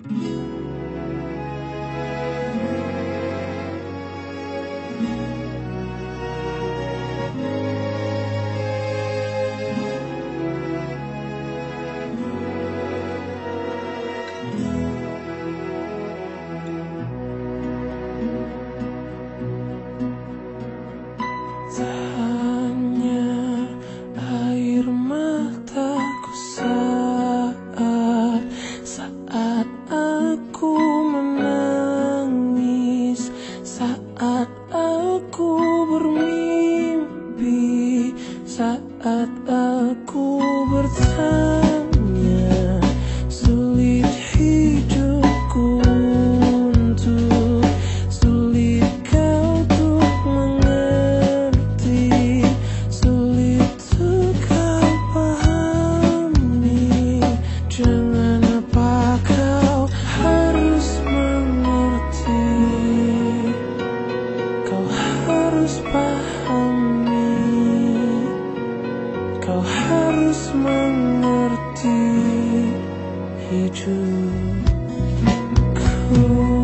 うん。saat aku bertahan you.